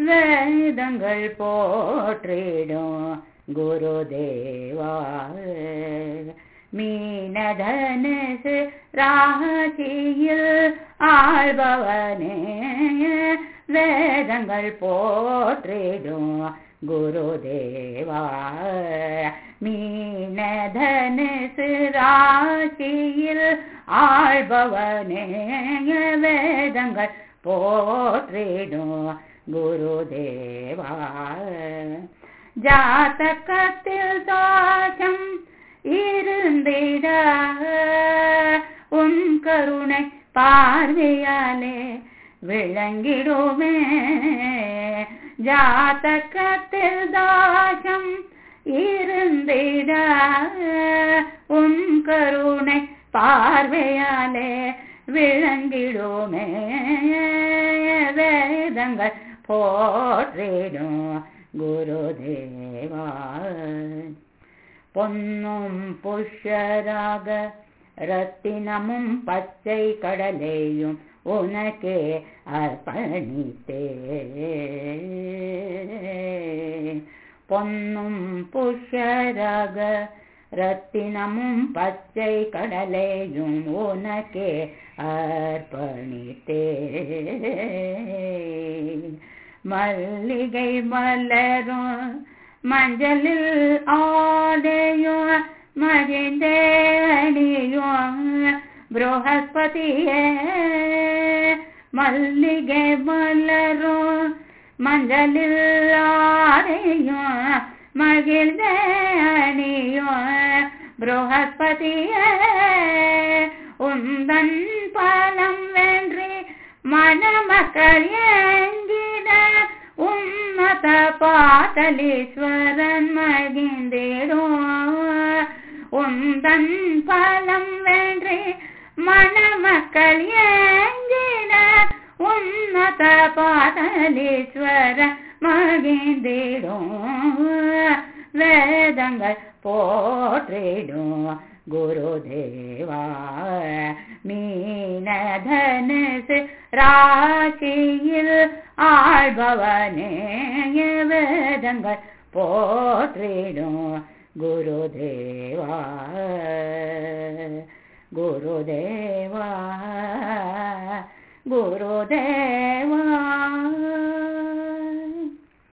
வேதங்கள் போற்றிடும் குருதேவா மீனதனசு ராசியில் ஆழ்பவனே வேதங்கள் போற்றிடும் குருதேவா மீனதனசு ராசியில் ஆழ்பவனே வேதங்கள் போற்றிடும் குருதேவா ஜாத்தகத்தில் தாசம் இருந்திட உன் கருணை பார்வையாலே விளங்கிடுமே ஜாத்தகத்தில் தாசம் இருந்திட உன் கருணை பார்வையாலே விளங்கிடுமே வேதங்கள் പോത്രേനു ഗുരുദേവ. പൊന്നും പുഷ്യരാഗ രത്തിനമും പച്ചൈ കടലയും ഉനക്കെ അർപ്പണിത്തേ. പൊന്നും പുഷ്യരാഗ രത്തിനമും പച്ചൈ കടലയും ഉനക്കെ അർപ്പണിത്തേ. மல்லிகை மலரும் மஞ்சளில் ஆடையும் மகிழ்ந்தே அணியும் புரோஹஸ்பதியே மல்லிகை மலரும் மஞ்சளில் ஆடையும் மகிழ்ந்தே அணியும் புரோஹஸ்பதியே உந்தன் பாலம் வென்றி பாதலீஸ்வரன் மகிழ்ந்திடும் உந்தன் பாலம் வென்றி மணமக்கள் ஏங்கிட உன்னத பாதலீஸ்வரன் மகிழ்ந்திடும் வேதங்கள் போற்றிடும் குருதேவா. மீனதனசு ராசியில் ஆழ்பவனே வேதங்கள் போற்றிடும் குருதேவா குருதேவா குருதேவா